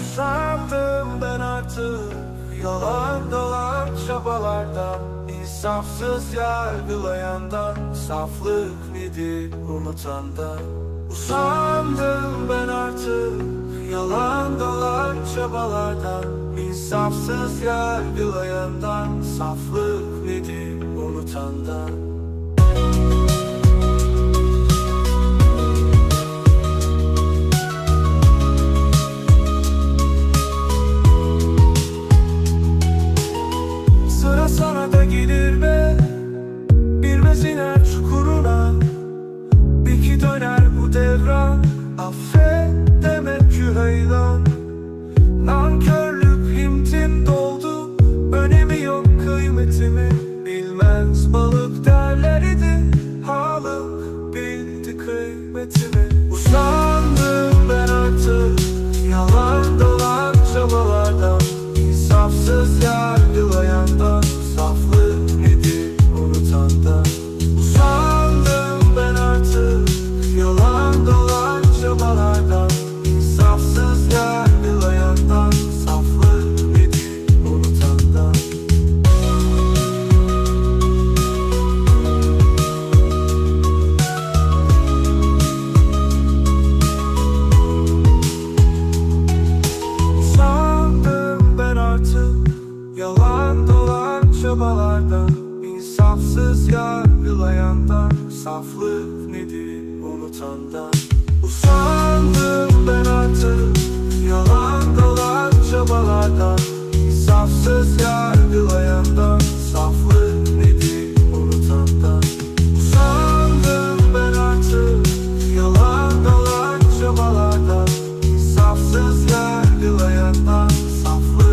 Usandım ben artık Yalan dolan çabalardan İnsafsız yargılayandan Saflık nedir unutandan. Usandım ben artık Yalan dolan çabalardan İnsafsız yargılayandan Saflık yargılayandan Saflık nedir unutandan? Usandım ben artık Yalan dolan çabalardan. İnsafsız yargılayandan Saflık nedir unutandan? Usandım ben artık Yalan dolan çabalardan. İnsafsız yargılayandan Saflık